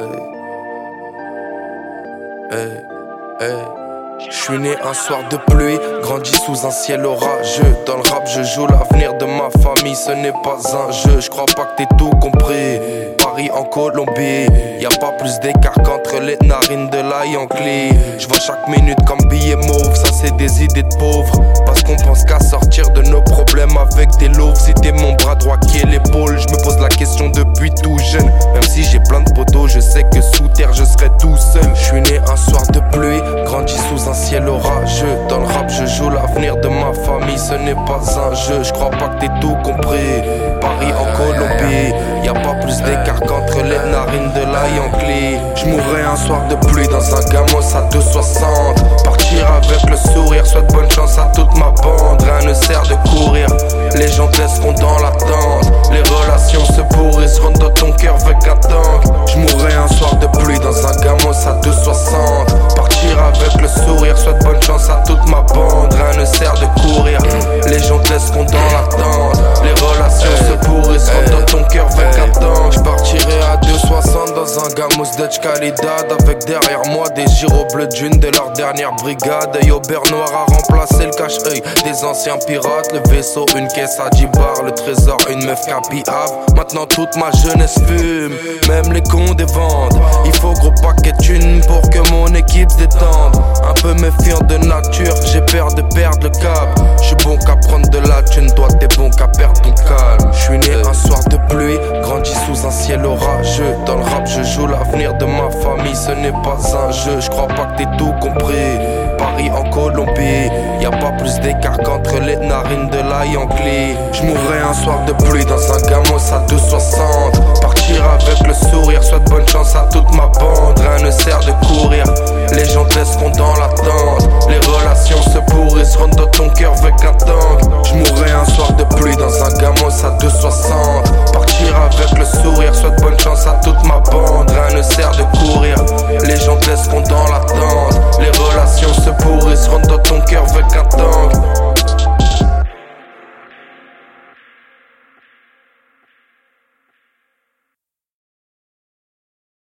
Hey, hey. Je suis né un soir de pluie, grandi sous un ciel orageux. Dans le rap, je joue l'avenir de ma famille, ce n'est pas un jeu. Je crois pas que t'aies tout compris. Paris en Colombie, y a pas plus d'écart qu'entre les narines de la Yankee. Je vois chaque minute comme billet mauve, ça c'est des idées de pauvres. Parce qu'on pense qu'à sortir de nos problèmes avec des loups. T'es mon bras droit qui famille, ce n'est pas un jeu. Je crois pas que t'aies tout compris. Paris en Colombie, y a pas plus d'écart qu'entre les narines de la Yankee. Je mourrai un soir de pluie dans un gamos à 260. Partir avec le sourire, souhaite bonne Avec derrière moi des gyros d'une de leur dernière brigade. Et au noir a remplacé le cache-œil des anciens pirates. Le vaisseau, une caisse à 10 bars. Le trésor, une meuf capillave. Maintenant toute ma jeunesse fume, même les cons des ventes. Il faut gros paquet thunes pour que mon équipe détende. Un peu méfiant de nature, j'ai peur de perdre le cap. Je suis bon qu'à prendre de la thune, toi t'es bon qu'à de ma famille, ce n'est pas un jeu. Je crois pas que t'aies tout compris. Paris en Colombie, y a pas plus d'écart qu'entre les narines de la Yankee. Je mourrai un soir de pluie dans un gamos à 260. Partir avec le sourire, souhaite bonne chance à toute ma bande. Rien ne sert de